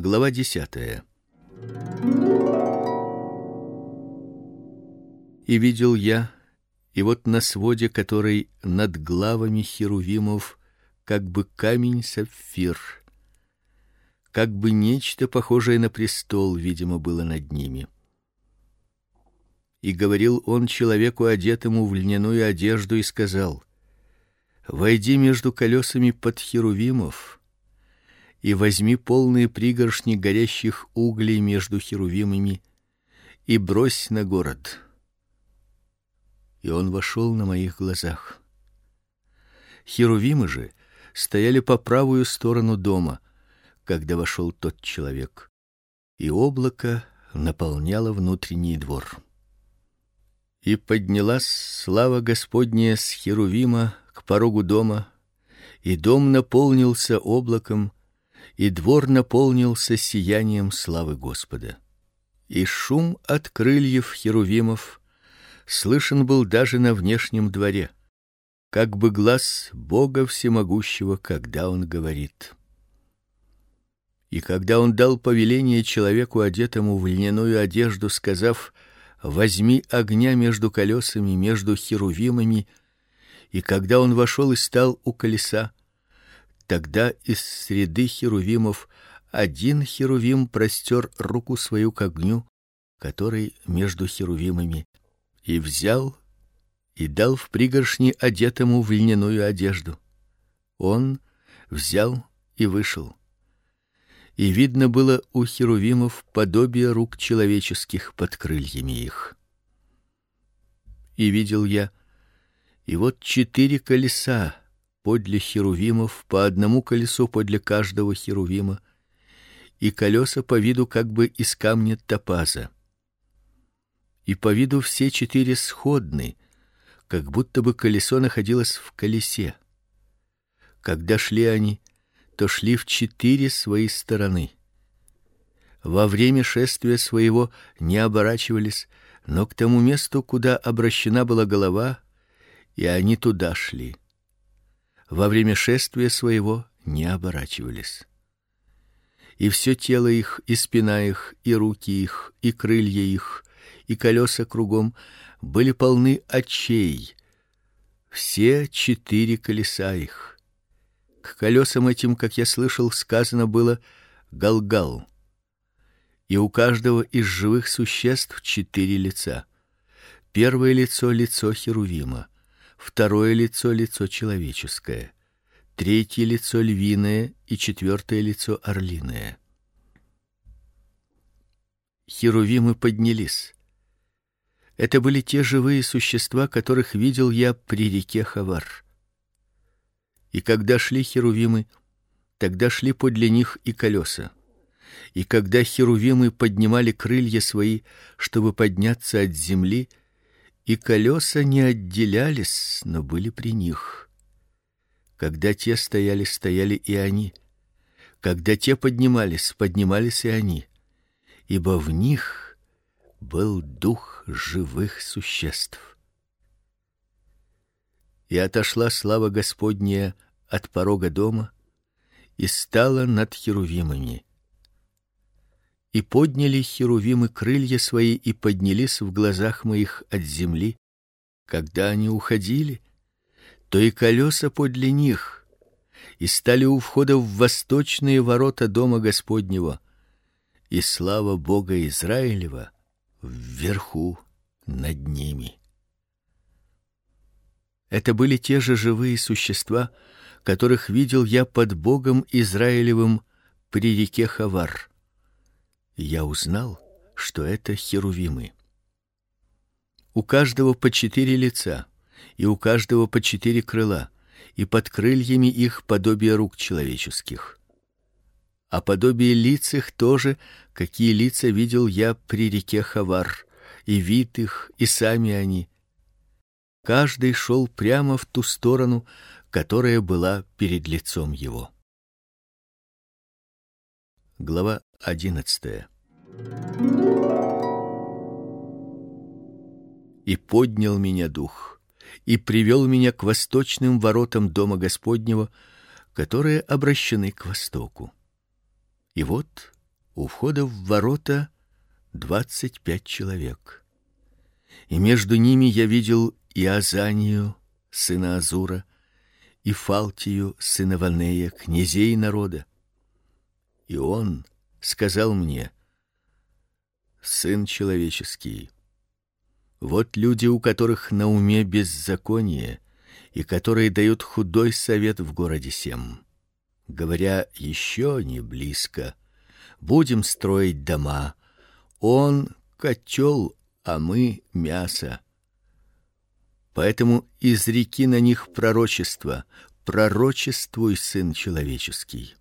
Глава десятая. И видел я, и вот на своде, который над главами херувимов, как бы камень сапфир, как бы нечто похожее на престол, видимо, было над ними. И говорил он человеку, одетому в льняную одежду, и сказал: Войди между колесами под херувимов и возьми полные пригоршни горящих углей между херувимами и брось на город. И он вошел на моих глазах. Херувимы же стояли по правую сторону дома, когда вошел тот человек, и облако наполняло внутренний двор. И поднялась слава Господня с херувима к порогу дома, и дом наполнился облаком, и двор наполнился сиянием славы Господа. И шум от крыльев херувимов слышен был даже на внешнем дворе, как бы глаз Бога всемогущего, когда он говорит. И когда он дал повеление человеку одетому в льняную одежду, сказав: "Возьми огня между колесами, между херувимами", и когда он вошел и стал у колеса, Тогда из среды херувимов один херувим простер руку свою к огню, который между херувимами, и взял и дал в пригоршни одетому в льняную одежду. Он взял и вышел. И видно было у херувимов подобие рук человеческих под крыльями их. И видел я, и вот четыре колеса подле херувимов, по одному колесу подле каждого херувима, и колеса по виду как бы из камня топаза. И по виду все четыре сходны, как будто бы колесо находилось в колесе. Когда шли они, то шли в четыре свои стороны. Во время шествия своего не оборачивались, но к тому месту, куда обращена была голова, и они туда шли во время шествия своего не оборачивались. И все тело их, и спина их, и руки их, и крылья их, и колеса кругом были полны очей. Все четыре колеса их. К колесам этим, как я слышал, сказано было галгал. И у каждого из живых существ четыре лица. Первое лицо лицо херувима, второе лицо лицо человеческое, третье лицо львиное и четвертое лицо орлиное. Херувимы поднялись. Это были те живые существа, которых видел я при реке Хавар. И когда шли херувимы, тогда шли подле них и колеса. И когда херувимы поднимали крылья свои, чтобы подняться от земли, и колеса не отделялись, но были при них. Когда те стояли, стояли и они. Когда те поднимались, поднимались и они. Ибо в них был дух живых существ. И отошла слава Господня от порога дома и стала над херувимами и подняли херувимы крылья свои и поднялись в глазах моих от земли, когда они уходили, то и колеса подле них, и стали у входа в восточные ворота дома Господнего, и слава Бога Израилева вверху над ними. Это были те же живые существа, которых видел я под Богом Израилевым при реке Хавар я узнал, что это херувимы. У каждого по четыре лица, и у каждого по четыре крыла, и под крыльями их подобие рук человеческих. А подобие лиц их тоже, какие лица видел я при реке Хавар, и вид их, и сами они. Каждый шел прямо в ту сторону, которая была перед лицом его. Глава одиннадцатая. И поднял меня дух, и привел меня к восточным воротам дома Господнего, которые обращены к востоку. И вот у входа в ворота двадцать пять человек. И между ними я видел и Азанию, сына Азура, и Фалтию, сына Ванея, князей народа. И он сказал мне: Сын человеческий, вот люди, у которых на уме беззаконие, и которые дают худой совет в городе сем, говоря: еще не близко, будем строить дома. Он котел, а мы мясо. Поэтому изреки на них пророчество, пророчествуй, сын человеческий.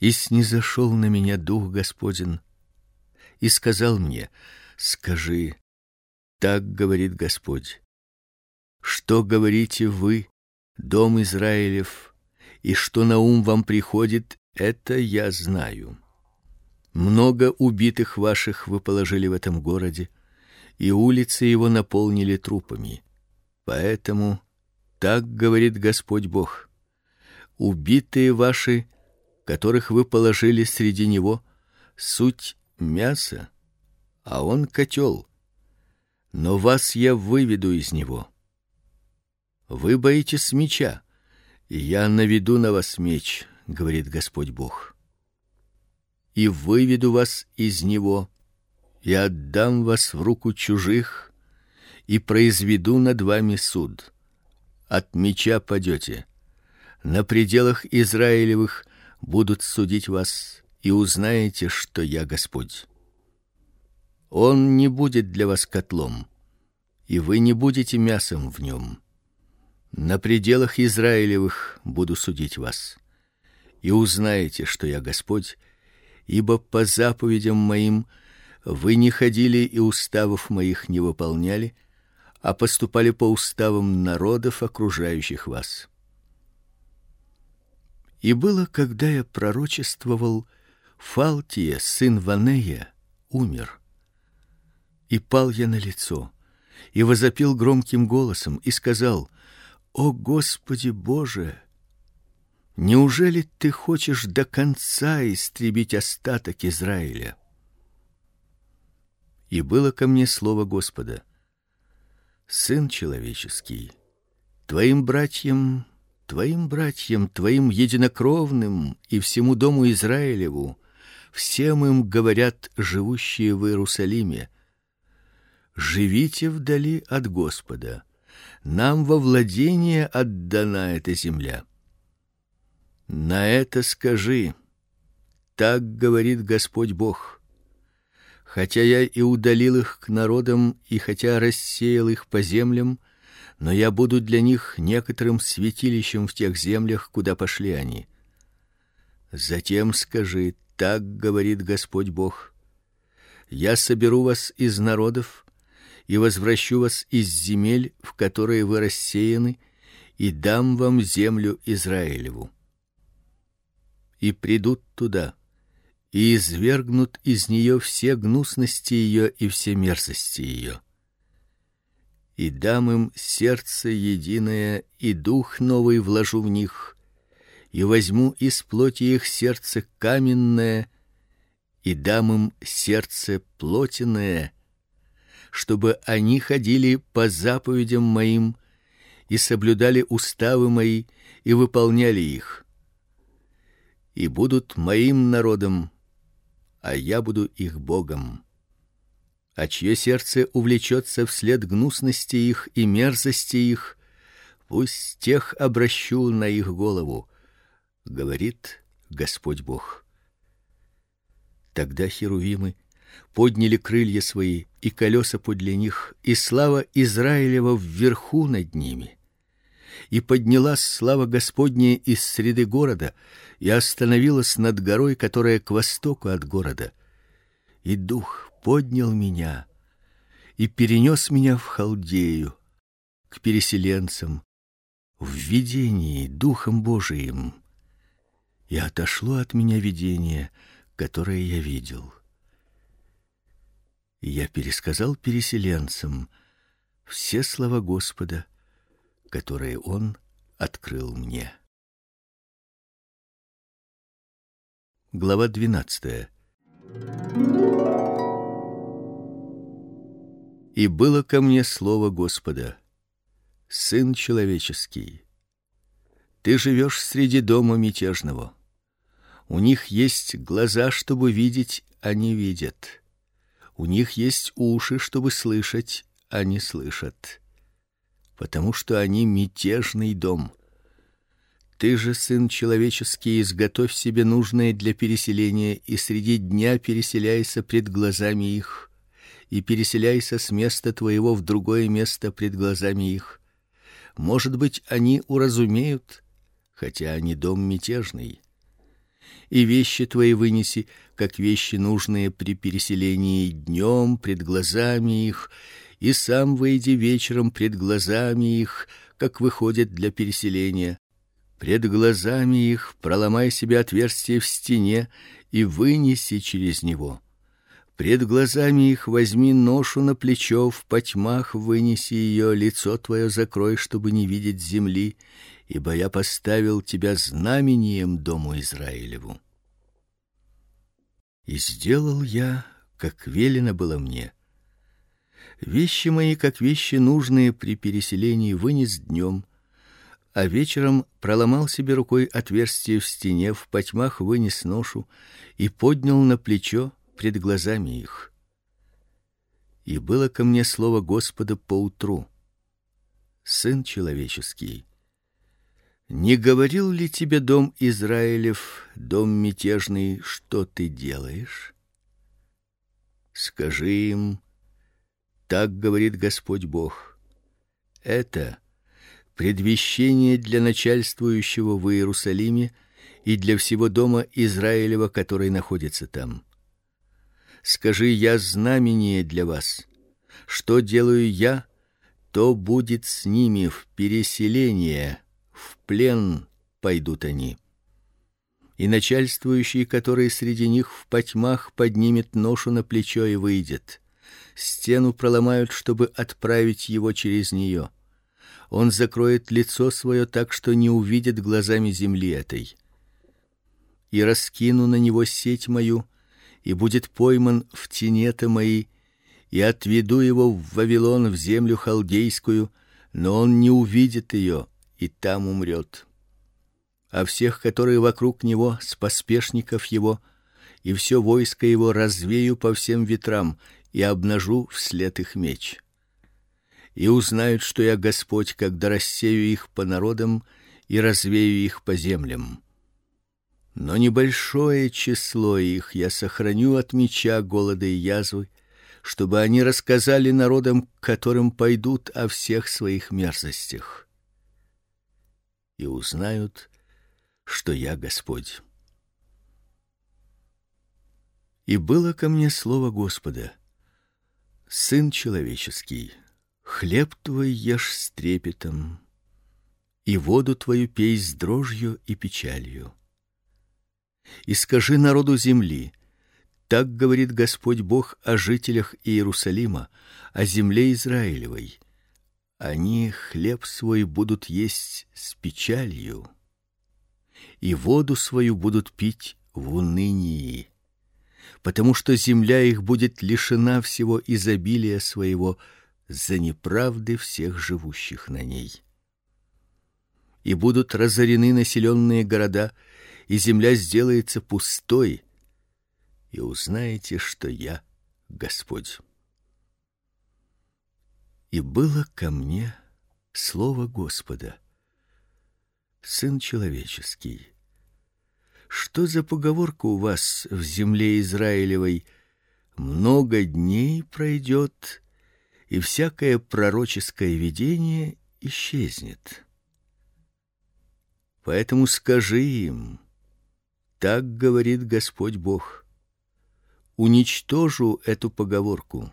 И снизошел на меня дух Господень и сказал мне: скажи: так говорит Господь. Что говорите вы, дом Израилев, и что на ум вам приходит, это я знаю. Много убитых ваших вы положили в этом городе, и улицы его наполнили трупами. Поэтому так говорит Господь Бог: убитые ваши, которых вы положили среди него, суть мясо, а он котел. Но вас я выведу из него. Вы боитесь меча, и я наведу на вас меч, говорит Господь Бог. И выведу вас из него, и отдам вас в руку чужих и произведу над вами суд. От меча падете. На пределах Израилевых будут судить вас, и узнаете, что я Господь. Он не будет для вас котлом, и вы не будете мясом в нем. На пределах Израилевых буду судить вас, и узнаете, что я Господь, ибо по заповедям моим вы не ходили и уставов моих не выполняли, а поступали по уставам народов, окружающих вас. И было, когда я пророчествовал, Фалтия, сын Ванея, умер. И пал я на лицо, и возопил громким голосом и сказал: "О Господи Боже, неужели ты хочешь до конца истребить остаток Израиля?" И было ко мне слово Господа: сын человеческий, твоим братьям, твоим братьям, твоим единокровным и всему дому Израилеву, всем им говорят живущие в Иерусалиме: живите вдали от Господа. Нам во владение отдана эта земля. На это скажи: так говорит Господь Бог: Хотя я и удалил их к народам, и хотя рассеял их по землям, но я буду для них некоторым святилищем в тех землях, куда пошли они. Затем скажи: так говорит Господь Бог: Я соберу вас из народов и возвращу вас из земель, в которые вы рассеяны, и дам вам землю Израилеву. И придут туда и извергнут из нее все гнусности ее и все мерзости ее. И дам им сердце единое, и дух новый вложу в них, и возьму из плоти их сердце каменное, и дам им сердце плотяное, чтобы они ходили по заповедям моим и соблюдали уставы мои и выполняли их. И будут моим народом, а я буду их богом. А чье сердце увлечется вслед гнусности их и мерзости их, пусть тех обращу на их голову, говорит Господь Бог. Тогда херувимы подняли крылья свои, и колеса подле них, и слава Израилева вверху над ними и поднялась слава Господня из среды города и остановилась над горой, которая к востоку от города. И дух поднял меня и перенес меня в Халдею к переселенцам в видении духом Божиим. И отошло от меня видение, которое я видел. И я пересказал переселенцам все слова Господа которые он открыл мне. Глава 12. И было ко мне слово Господа: Сын человеческий, ты живешь среди дома мятежного. У них есть глаза, чтобы видеть, а не видят. У них есть уши, чтобы слышать, а не слышат. Потому что они мятежный дом. Ты же, сын человеческий, изготовь себе нужное для переселения и среди дня переселяйся пред глазами их и переселяйся с места твоего в другое место пред глазами их. Может быть, они уразумеют, хотя они дом мятежный. И вещи твои вынеси, как вещи нужные при переселении днем пред глазами их, и сам выйди вечером пред глазами их, как выходят для переселения. Пред глазами их проломай себе отверстие в стене и вынеси через него. Пред глазами их возьми ношу на плечо, в потьмах вынеси ее, лицо твое закрой, чтобы не видеть земли, ибо я поставил тебя знамением дому Израилеву. И сделал я, как велено было мне. Вещи мои, как вещи нужные при переселении, вынес днем, а вечером проломал себе рукой отверстие в стене, в потьмах вынес ношу и поднял на плечо пред глазами их. И было ко мне слово Господа поутру: Сын человеческий, не говорил ли тебе дом Израилев, дом мятежный, что ты делаешь? Скажи им: так говорит Господь Бог. Это предвещение для начальствующего в Иерусалиме и для всего дома Израилева, который находится там. Скажи: я знамение для вас. Что делаю я, то будет с ними в переселение, в плен пойдут они. И начальствующий, который среди них в потьмах поднимет ношу на плечо и выйдет. Стену проломают, чтобы отправить его через нее. Он закроет лицо свое так, что не увидит глазами земли этой. И раскину на него сеть мою, и будет пойман в тенета мои, и отведу его в Вавилон, в землю халдейскую, но он не увидит ее, и там умрет. А всех, которые вокруг него, с поспешников его, и все войско его развею по всем ветрам и обнажу вслед их меч. И узнают, что я Господь, когда рассею их по народам и развею их по землям но небольшое число их я сохраню от меча, голода и язвы, чтобы они рассказали народам, которым пойдут о всех своих мерзостях, и узнают, что я Господь. И было ко мне слово Господа: Сын человеческий, хлеб твой ешь с трепетом, и воду твою пей с дрожью и печалью и скажи народу земли: так говорит Господь Бог о жителях Иерусалима, о земле Израилевой. Они хлеб свой будут есть с печалью, и воду свою будут пить в унынии, потому что земля их будет лишена всего изобилия своего за неправды всех живущих на ней. И будут разорены населенные города, и земля сделается пустой, и узнаете, что я Господь. И было ко мне слово Господа: Сын человеческий, что за поговорка у вас в земле Израилевой? Много дней пройдет, и всякое пророческое видение исчезнет. Поэтому скажи им: так говорит Господь Бог. Уничтожу эту поговорку.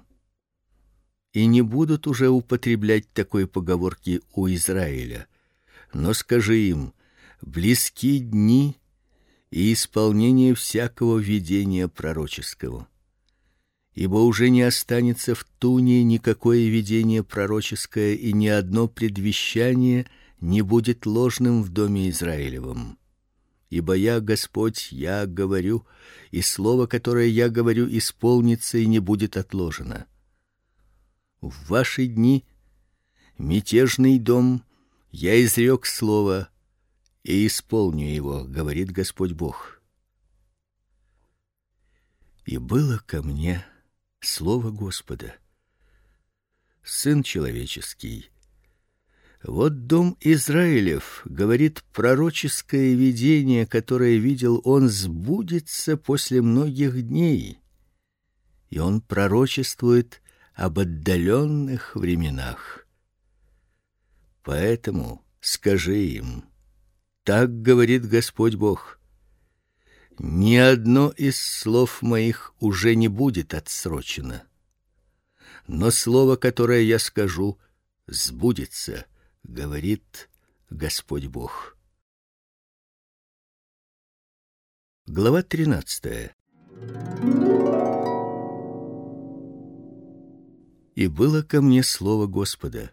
И не будут уже употреблять такой поговорки у Израиля. Но скажи им: близки дни и исполнение всякого видения пророческого. Ибо уже не останется в туне никакое видение пророческое, и ни одно предвещание не будет ложным в доме Израилевом ибо я Господь, я говорю, и слово, которое я говорю, исполнится и не будет отложено. В ваши дни мятежный дом я изрек слово и исполню его, говорит Господь Бог. И было ко мне слово Господа. Сын человеческий, вот дом Израилев, говорит пророческое видение, которое видел он, сбудется после многих дней. И он пророчествует об отдаленных временах. Поэтому скажи им: так говорит Господь Бог: ни одно из слов моих уже не будет отсрочено. Но слово, которое я скажу, сбудется говорит Господь Бог. Глава 13. И было ко мне слово Господа: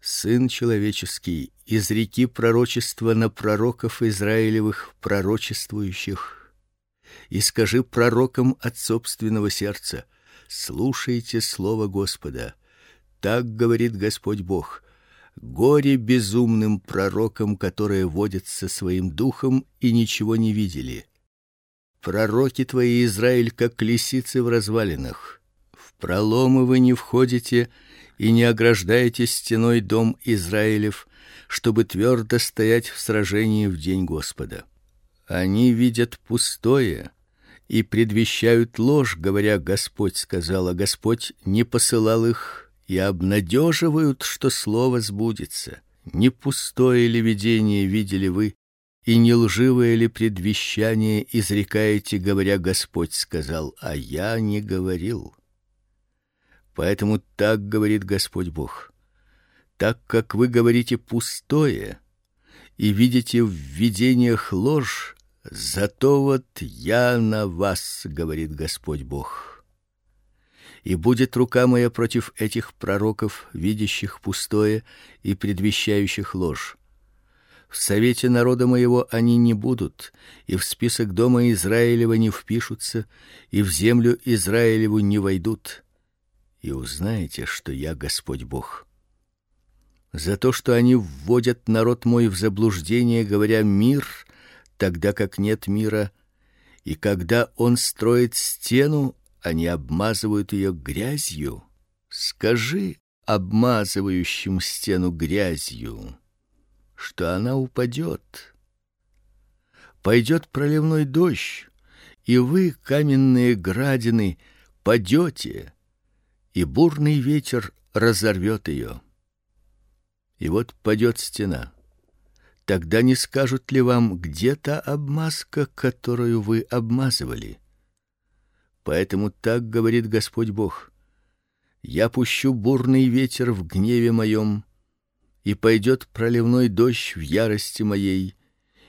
Сын человеческий, изреки пророчество на пророков Израилевых, пророчествующих, и скажи пророкам от собственного сердца: слушайте слово Господа. Так говорит Господь Бог: Горе безумным пророкам, которые водятся своим духом и ничего не видели. Пророки твои, Израиль, как лисицы в развалинах. В проломы вы не входите и не ограждаете стеной дом Израилев, чтобы твердо стоять в сражении в день Господа. Они видят пустое и предвещают ложь, говоря: Господь сказал, а Господь не посылал их и обнадеживают, что слово сбудется. Не пустое ли видение видели вы, и не лживое ли предвещание изрекаете, говоря: Господь сказал, а я не говорил. Поэтому так говорит Господь Бог: так как вы говорите пустое и видите в видениях ложь, зато вот я на вас, говорит Господь Бог и будет рука моя против этих пророков, видящих пустое и предвещающих ложь. В совете народа моего они не будут, и в список дома Израилева не впишутся, и в землю Израилеву не войдут. И узнаете, что я Господь Бог. За то, что они вводят народ мой в заблуждение, говоря мир, тогда как нет мира, и когда он строит стену, они обмазывают ее грязью. Скажи обмазывающим стену грязью, что она упадет. Пойдет проливной дождь, и вы, каменные градины, падете, и бурный ветер разорвет ее. И вот падет стена. Тогда не скажут ли вам, где та обмазка, которую вы обмазывали? Поэтому так говорит Господь Бог: я пущу бурный ветер в гневе моем, и пойдет проливной дождь в ярости моей,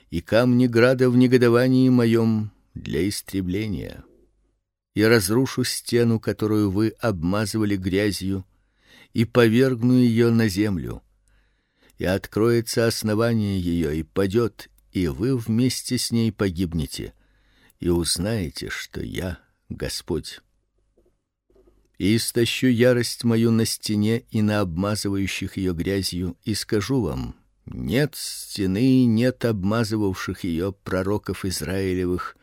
и камни града в негодовании моем для истребления. И разрушу стену, которую вы обмазывали грязью, и повергну ее на землю. И откроется основание ее, и падет, и вы вместе с ней погибнете, и узнаете, что я Господь. И истощу ярость мою на стене и на обмазывающих ее грязью, и скажу вам: нет стены, нет обмазывавших ее пророков Израилевых,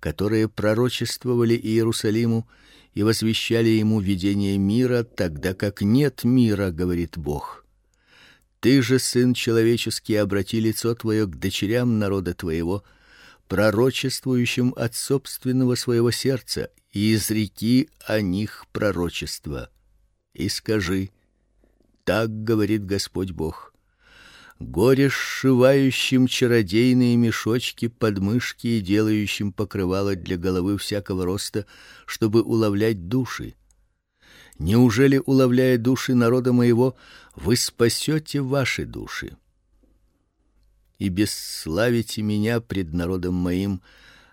которые пророчествовали Иерусалиму и возвещали ему видение мира, тогда как нет мира, говорит Бог. Ты же, сын человеческий, обрати лицо твое к дочерям народа твоего, пророчествующим от собственного своего сердца, и изреки о них пророчество. И скажи: так говорит Господь Бог: горе сшивающим чародейные мешочки под мышки и делающим покрывало для головы всякого роста, чтобы уловлять души. Неужели уловляя души народа моего, вы спасете ваши души? И бесславите меня пред народом моим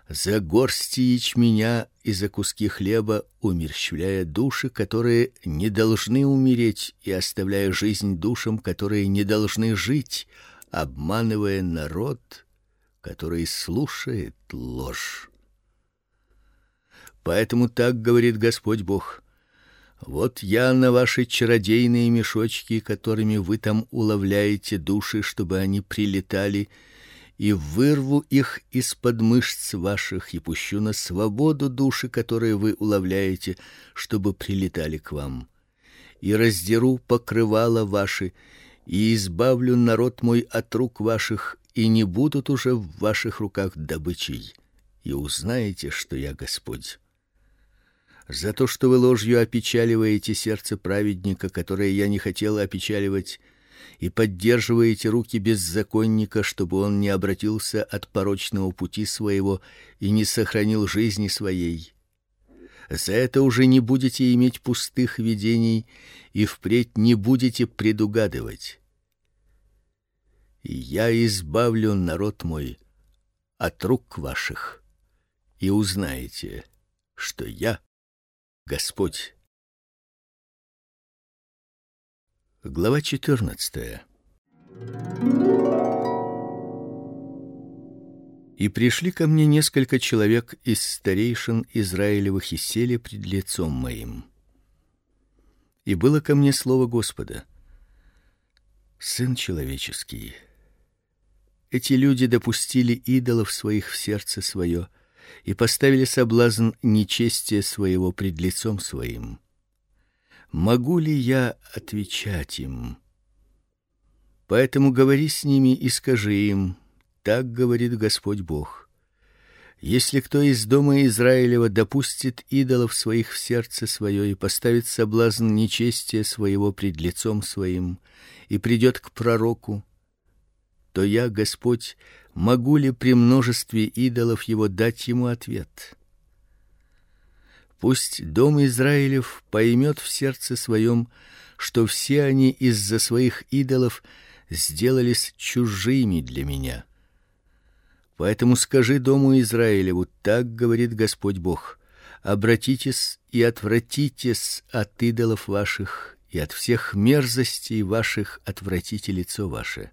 за горсти ячменя и за куски хлеба, умерщвляя души, которые не должны умереть, и оставляя жизнь душам, которые не должны жить, обманывая народ, который слушает ложь. Поэтому так говорит Господь Бог: Вот я на ваши чародейные мешочки, которыми вы там уловляете души, чтобы они прилетали, и вырву их из-под мышц ваших и пущу на свободу души, которые вы уловляете, чтобы прилетали к вам. И раздеру покрывала ваши, и избавлю народ мой от рук ваших, и не будут уже в ваших руках добычей. И узнаете, что я Господь за то, что вы ложью опечаливаете сердце праведника, которое я не хотел опечаливать, и поддерживаете руки беззаконника, чтобы он не обратился от порочного пути своего и не сохранил жизни своей. За это уже не будете иметь пустых видений и впредь не будете предугадывать. Я избавлю народ мой от рук ваших, и узнаете, что я Господь. Глава 14. И пришли ко мне несколько человек из старейшин Израилевых и сели пред лицом моим. И было ко мне слово Господа: Сын человеческий, эти люди допустили идолов своих в сердце свое и поставили соблазн нечестия своего пред лицом своим. Могу ли я отвечать им? Поэтому говори с ними и скажи им: так говорит Господь Бог. Если кто из дома Израилева допустит идолов своих в сердце свое и поставит соблазн нечестия своего пред лицом своим и придет к пророку, то я, Господь, могу ли при множестве идолов его дать ему ответ? Пусть дом Израилев поймет в сердце своем, что все они из-за своих идолов сделались чужими для меня. Поэтому скажи дому Израилеву: так говорит Господь Бог: обратитесь и отвратитесь от идолов ваших и от всех мерзостей ваших отвратите лицо ваше.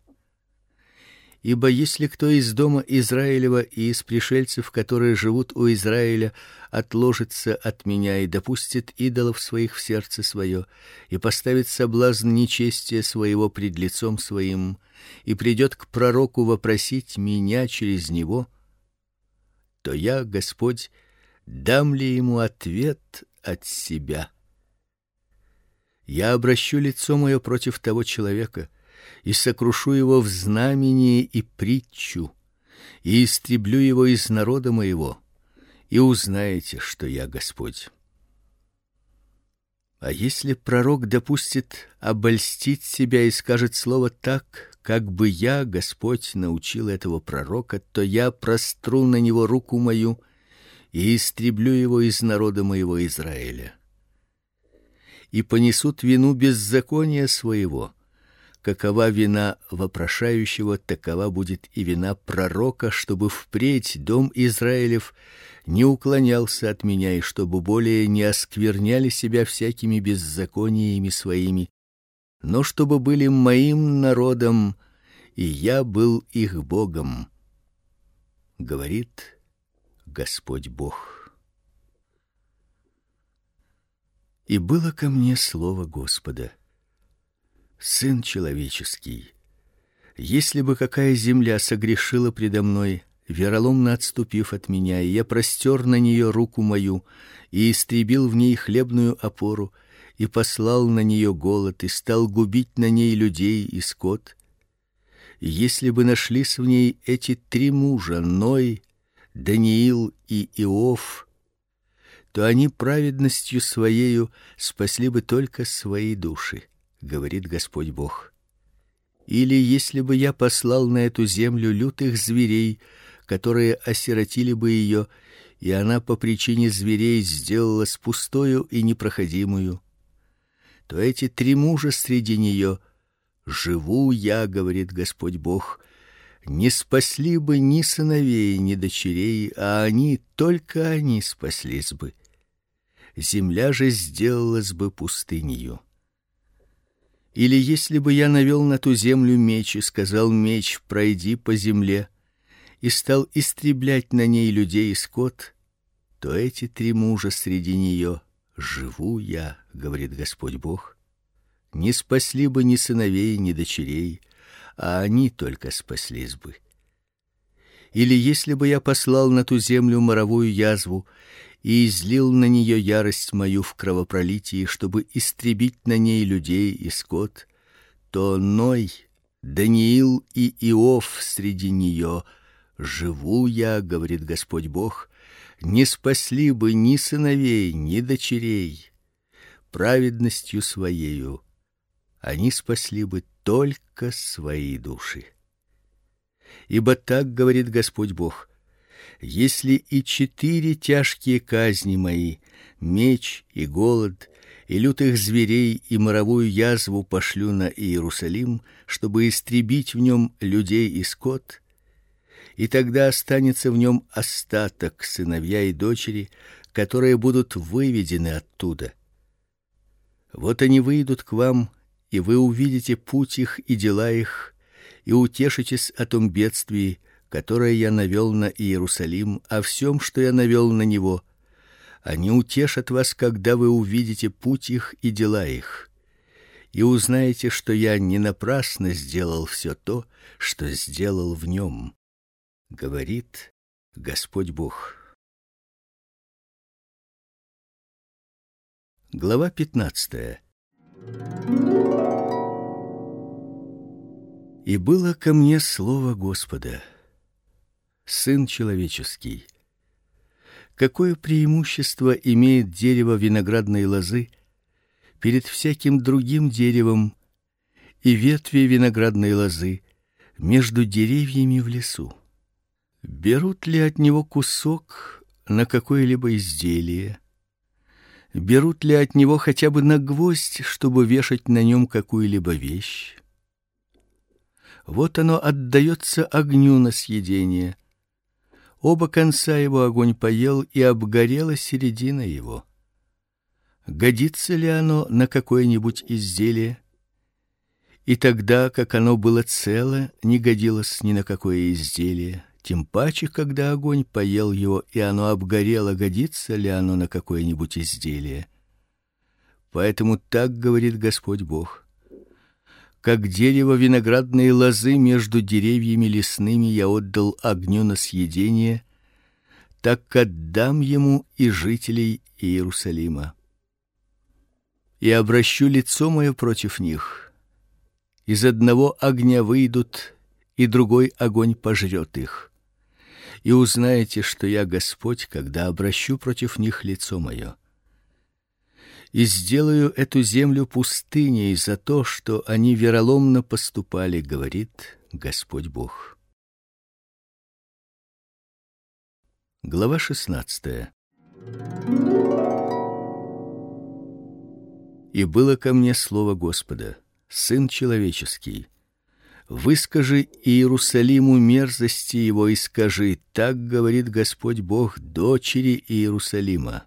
Ибо если кто из дома Израилева и из пришельцев, которые живут у Израиля, отложится от меня и допустит идолов своих в сердце свое и поставит соблазн нечестия своего пред лицом своим и придет к пророку вопросить меня через него, то я, Господь, дам ли ему ответ от себя? Я обращу лицо мое против того человека, и сокрушу его в знамение и притчу, и истреблю его из народа моего, и узнаете, что я Господь. А если пророк допустит обольстить себя и скажет слово так, как бы я, Господь, научил этого пророка, то я простру на него руку мою и истреблю его из народа моего Израиля. И понесут вину беззакония своего, какова вина вопрошающего, такова будет и вина пророка, чтобы впредь дом Израилев не уклонялся от меня и чтобы более не оскверняли себя всякими беззакониями своими, но чтобы были моим народом, и я был их Богом, говорит Господь Бог. И было ко мне слово Господа: Сын человеческий, если бы какая земля согрешила предо мной, вероломно отступив от меня, и я простер на нее руку мою и истребил в ней хлебную опору, и послал на нее голод и стал губить на ней людей и скот, если бы нашлись в ней эти три мужа, Ной, Даниил и Иов, то они праведностью своею спасли бы только свои души говорит Господь Бог. Или если бы я послал на эту землю лютых зверей, которые осиротили бы ее, и она по причине зверей сделалась пустою и непроходимую, то эти три мужа среди нее живу я, говорит Господь Бог, не спасли бы ни сыновей, ни дочерей, а они только они спаслись бы. Земля же сделалась бы пустынью. Или если бы я навел на ту землю меч и сказал меч: "Пройди по земле", и стал истреблять на ней людей и скот, то эти три мужа среди нее живу я, говорит Господь Бог. Не спасли бы ни сыновей, ни дочерей, а они только спаслись бы. Или если бы я послал на ту землю моровую язву и излил на нее ярость мою в кровопролитии, чтобы истребить на ней людей и скот, то Ной, Даниил и Иов среди нее живу я, говорит Господь Бог, не спасли бы ни сыновей, ни дочерей праведностью своею. Они спасли бы только свои души. Ибо так говорит Господь Бог: если и четыре тяжкие казни мои, меч и голод, и лютых зверей и моровую язву пошлю на Иерусалим, чтобы истребить в нем людей и скот, и тогда останется в нем остаток сыновья и дочери, которые будут выведены оттуда. Вот они выйдут к вам, и вы увидите путь их и дела их, и утешитесь о том бедствии, которое я навел на Иерусалим, о всем, что я навел на него. Они утешат вас, когда вы увидите путь их и дела их. И узнаете, что я не напрасно сделал все то, что сделал в нем, говорит Господь Бог. Глава пятнадцатая. И было ко мне слово Господа: Сын человеческий, какое преимущество имеет дерево виноградной лозы перед всяким другим деревом и ветви виноградной лозы между деревьями в лесу? Берут ли от него кусок на какое-либо изделие? Берут ли от него хотя бы на гвоздь, чтобы вешать на нем какую-либо вещь? Вот оно отдается огню на съедение. Оба конца его огонь поел, и обгорела середина его. Годится ли оно на какое-нибудь изделие? И тогда, как оно было цело, не годилось ни на какое изделие. Тем паче, когда огонь поел его, и оно обгорело, годится ли оно на какое-нибудь изделие? Поэтому так говорит Господь Бог: как дерево виноградной лозы между деревьями лесными я отдал огню на съедение, так отдам ему и жителей Иерусалима. И обращу лицо мое против них. Из одного огня выйдут, и другой огонь пожрет их. И узнаете, что я Господь, когда обращу против них лицо мое и сделаю эту землю пустыней за то, что они вероломно поступали, говорит Господь Бог. Глава шестнадцатая. И было ко мне слово Господа: сын человеческий, выскажи Иерусалиму мерзости его и скажи: так говорит Господь Бог дочери Иерусалима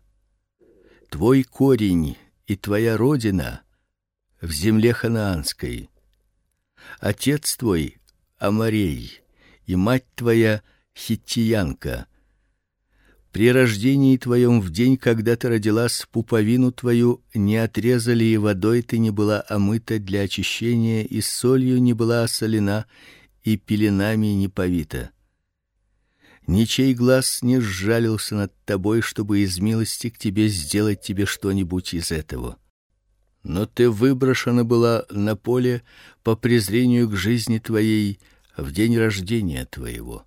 твой корень и твоя родина в земле ханаанской. Отец твой Амарей и мать твоя хиттиянка. При рождении твоем в день, когда ты родилась, пуповину твою не отрезали и водой ты не была омыта для очищения и солью не была осолена и пеленами не повита ничей глаз не сжалился над тобой, чтобы из милости к тебе сделать тебе что-нибудь из этого. Но ты выброшена была на поле по презрению к жизни твоей в день рождения твоего.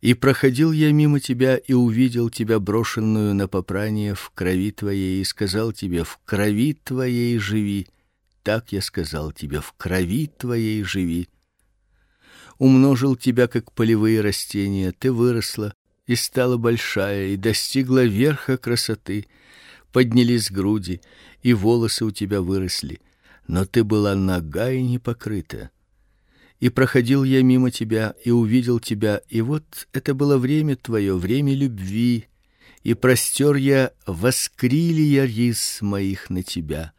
И проходил я мимо тебя и увидел тебя брошенную на попрание в крови твоей и сказал тебе: в крови твоей живи. Так я сказал тебе: в крови твоей живи умножил тебя как полевые растения, ты выросла и стала большая и достигла верха красоты. Поднялись груди, и волосы у тебя выросли, но ты была нага и не покрыта. И проходил я мимо тебя и увидел тебя, и вот это было время твое, время любви, и простер я воскрили рис моих на тебя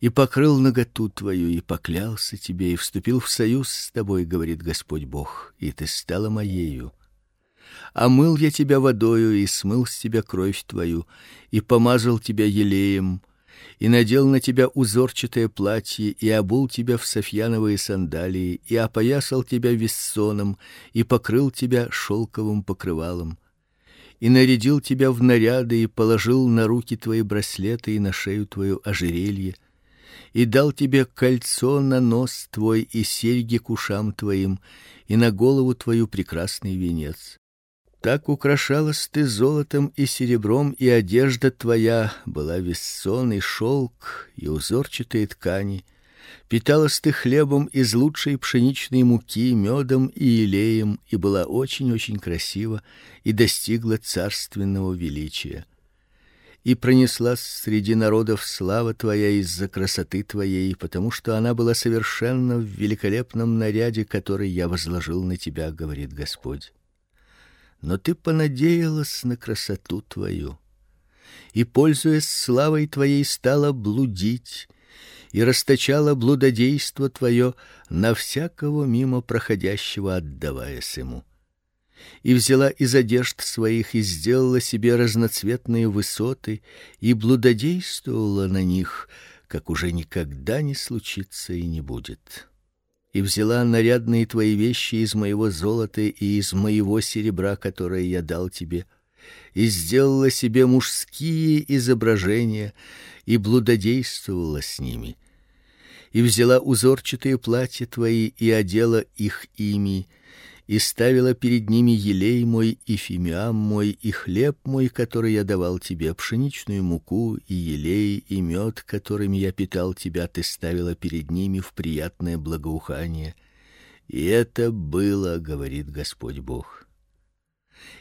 и покрыл наготу твою и поклялся тебе и вступил в союз с тобой, говорит Господь Бог, и ты стала моею. омыл я тебя водою и смыл с тебя кровь твою, и помазал тебя елеем, и надел на тебя узорчатое платье, и обул тебя в софьяновые сандалии, и опоясал тебя вессоном, и покрыл тебя шелковым покрывалом, и нарядил тебя в наряды, и положил на руки твои браслеты и на шею твою ожерелье, и дал тебе кольцо на нос твой и серьги к ушам твоим, и на голову твою прекрасный венец. Так украшалась ты золотом и серебром, и одежда твоя была вессон и шелк и узорчатые ткани. Питалась ты хлебом из лучшей пшеничной муки, медом и елеем, и была очень-очень красива и достигла царственного величия. И пронеслась среди народов слава твоя из-за красоты твоей, потому что она была совершенно в великолепном наряде, который я возложил на тебя, говорит Господь но ты понадеялась на красоту твою и пользуясь славой твоей стала блудить и расточала блудодейство твое на всякого мимо проходящего, отдаваясь ему. И взяла из одежд своих и сделала себе разноцветные высоты и блудодействовала на них, как уже никогда не случится и не будет и взяла нарядные твои вещи из моего золота и из моего серебра, которое я дал тебе, и сделала себе мужские изображения и блудодействовала с ними. И взяла узорчатые платья твои и одела их ими, и ставила перед ними елей мой и фимиам мой и хлеб мой, который я давал тебе, пшеничную муку и елей и мед, которыми я питал тебя, ты ставила перед ними в приятное благоухание. И это было, говорит Господь Бог.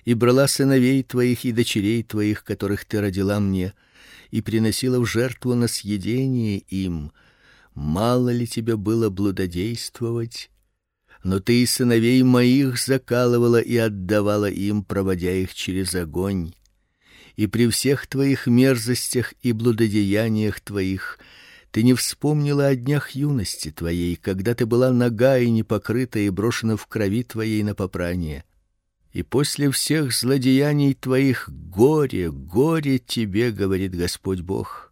И брала сыновей твоих и дочерей твоих, которых ты родила мне, и приносила в жертву на съедение им. Мало ли тебе было блудодействовать? Но ты и сыновей моих закалывала и отдавала им, проводя их через огонь. И при всех твоих мерзостях и блудодеяниях твоих ты не вспомнила о днях юности твоей, когда ты была нага и непокрыта и брошена в крови твоей на попрание. И после всех злодеяний твоих горе, горе тебе, говорит Господь Бог.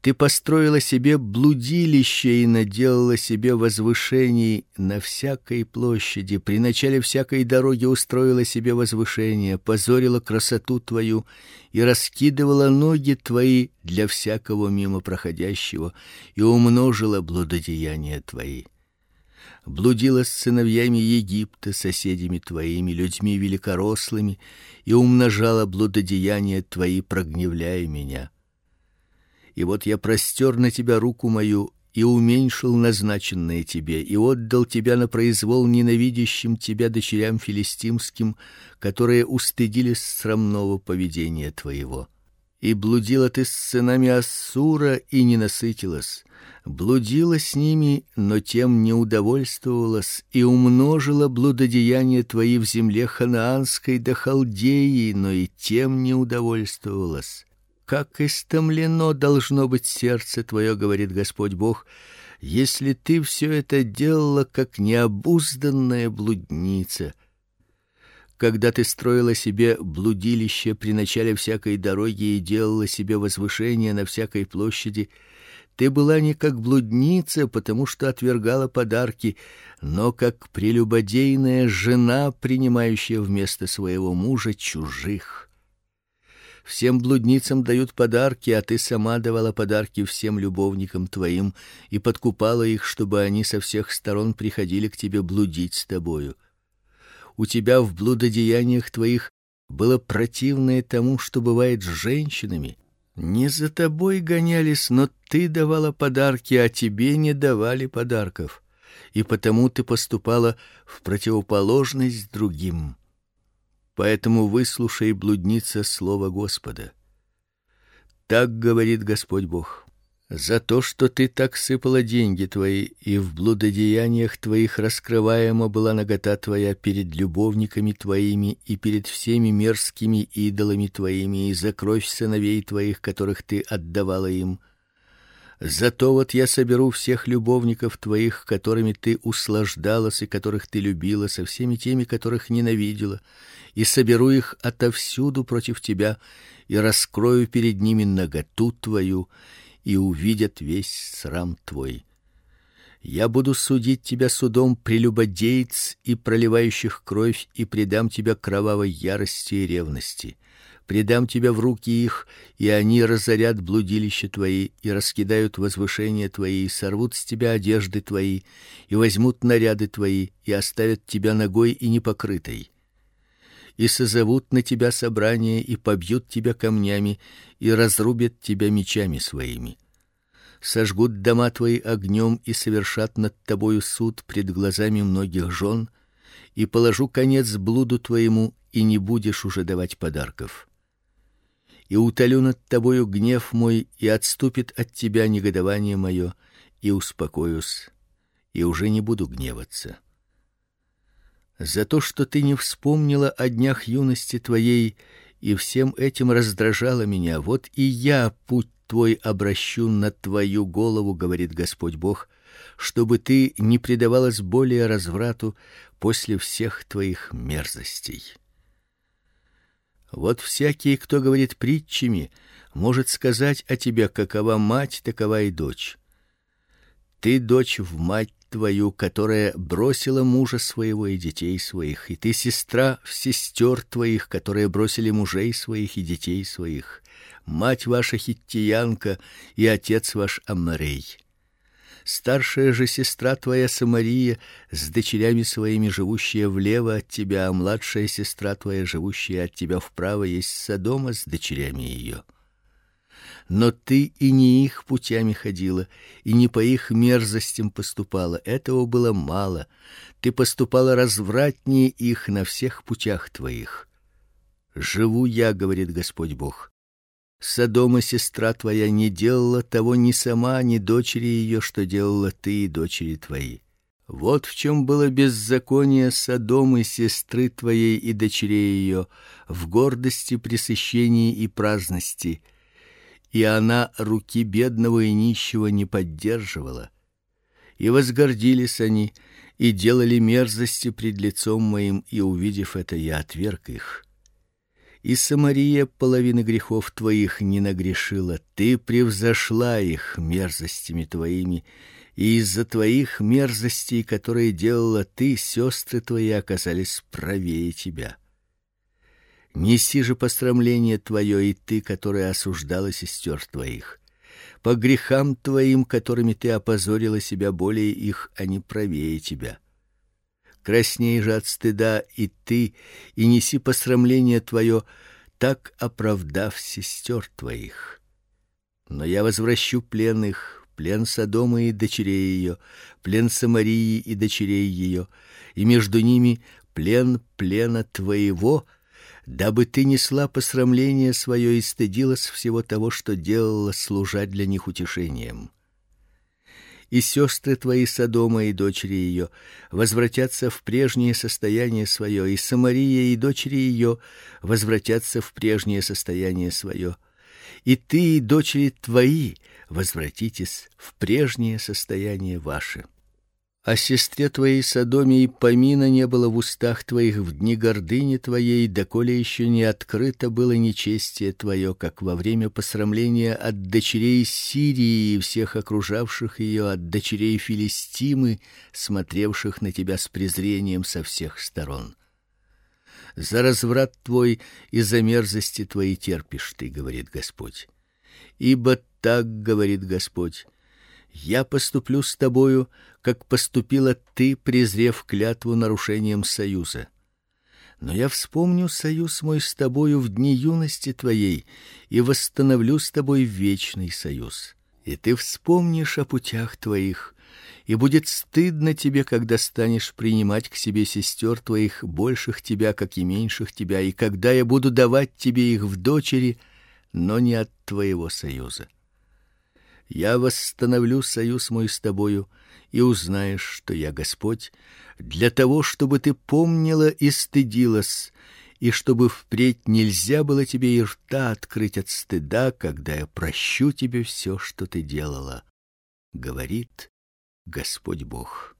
Ты построила себе блудилище и наделала себе возвышений на всякой площади, при начале всякой дороги устроила себе возвышение, позорила красоту твою и раскидывала ноги твои для всякого мимо проходящего и умножила блудодеяния твои. Блудила с сыновьями Египта, соседями твоими, людьми великорослыми, и умножала блудодеяния твои, прогневляя меня и вот я простер на тебя руку мою и уменьшил назначенное тебе, и отдал тебя на произвол ненавидящим тебя дочерям филистимским, которые устыдились срамного поведения твоего. И блудила ты с сынами Ассура и не насытилась, блудила с ними, но тем не удовольствовалась, и умножила блудодеяния твои в земле ханаанской до Халдеи, но и тем не удовольствовалась как истомлено должно быть сердце твое, говорит Господь Бог, если ты все это делала как необузданная блудница. Когда ты строила себе блудилище при начале всякой дороги и делала себе возвышение на всякой площади, ты была не как блудница, потому что отвергала подарки, но как прелюбодейная жена, принимающая вместо своего мужа чужих. Всем блудницам дают подарки, а ты сама давала подарки всем любовникам твоим и подкупала их, чтобы они со всех сторон приходили к тебе блудить с тобою. У тебя в блудодеяниях твоих было противное тому, что бывает с женщинами. Не за тобой гонялись, но ты давала подарки, а тебе не давали подарков. И потому ты поступала в противоположность другим. Поэтому выслушай, блудница, слово Господа. Так говорит Господь Бог: за то, что ты так сыпала деньги твои, и в блудодеяниях твоих раскрываема была нагота твоя перед любовниками твоими и перед всеми мерзкими идолами твоими, и за кровь сыновей твоих, которых ты отдавала им. Зато вот я соберу всех любовников твоих, которыми ты услаждалась и которых ты любила, со всеми теми, которых ненавидела, и соберу их отовсюду против тебя и раскрою перед ними наготу твою, и увидят весь срам твой. Я буду судить тебя судом прелюбодеец и проливающих кровь и предам тебя кровавой ярости и ревности предам тебя в руки их, и они разорят блудилища твои и раскидают возвышения твои, и сорвут с тебя одежды твои, и возьмут наряды твои и оставят тебя нагой и непокрытой. И созовут на тебя собрание и побьют тебя камнями и разрубят тебя мечами своими. Сожгут дома твои огнем и совершат над тобою суд пред глазами многих жен, и положу конец блуду твоему, и не будешь уже давать подарков и утолю над тобою гнев мой, и отступит от тебя негодование мое, и успокоюсь, и уже не буду гневаться. За то, что ты не вспомнила о днях юности твоей и всем этим раздражала меня, вот и я путь твой обращу на твою голову, говорит Господь Бог, чтобы ты не предавалась более разврату после всех твоих мерзостей. Вот всякий, кто говорит притчами, может сказать о тебе, какова мать, такова и дочь. Ты дочь в мать твою, которая бросила мужа своего и детей своих, и ты сестра сестер твоих, которые бросили мужей своих и детей своих. Мать ваша хиттиянка и отец ваш Амарей. Старшая же сестра твоя Самария с дочерями своими живущая влево от тебя, а младшая сестра твоя живущая от тебя вправо есть Содома с дочерями ее. Но ты и не их путями ходила, и не по их мерзостям поступала. Этого было мало. Ты поступала развратнее их на всех путях твоих. Живу я, говорит Господь Бог. Содома сестра твоя не делала того ни сама, ни дочери ее, что делала ты и дочери твои. Вот в чем было беззаконие Содомы сестры твоей и дочерей ее, в гордости, пресыщении и праздности. И она руки бедного и нищего не поддерживала. И возгордились они и делали мерзости пред лицом моим, и увидев это, я отверг их и Самария половины грехов твоих не нагрешила, ты превзошла их мерзостями твоими, и из-за твоих мерзостей, которые делала ты, сестры твои оказались правее тебя. Неси же пострамление твое и ты, которая осуждала сестер твоих. По грехам твоим, которыми ты опозорила себя, более их они правее тебя красней же от стыда и ты, и неси посрамление твое, так оправдав сестер твоих. Но я возвращу пленных, плен Содома и дочерей ее, плен Самарии и дочерей ее, и между ними плен плена твоего, дабы ты несла посрамление свое и стыдилась всего того, что делала, служа для них утешением и сестры твои Содома и дочери ее возвратятся в прежнее состояние свое, и Самария и дочери ее возвратятся в прежнее состояние свое. И ты и дочери твои возвратитесь в прежнее состояние ваше. О сестре твоей Содоме и помина не было в устах твоих в дни гордыни твоей, доколе еще не открыто было нечестие твое, как во время посрамления от дочерей Сирии и всех окружавших ее, от дочерей Филистимы, смотревших на тебя с презрением со всех сторон. За разврат твой и за мерзости твои терпишь ты, говорит Господь. Ибо так говорит Господь: я поступлю с тобою, как поступила ты, презрев клятву нарушением союза. Но я вспомню союз мой с тобою в дни юности твоей и восстановлю с тобой вечный союз. И ты вспомнишь о путях твоих, и будет стыдно тебе, когда станешь принимать к себе сестер твоих, больших тебя, как и меньших тебя, и когда я буду давать тебе их в дочери, но не от твоего союза я восстановлю союз мой с тобою, и узнаешь, что я Господь, для того, чтобы ты помнила и стыдилась, и чтобы впредь нельзя было тебе и рта открыть от стыда, когда я прощу тебе все, что ты делала, говорит Господь Бог.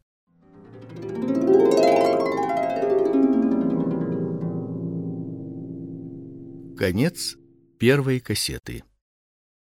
Конец первой кассеты.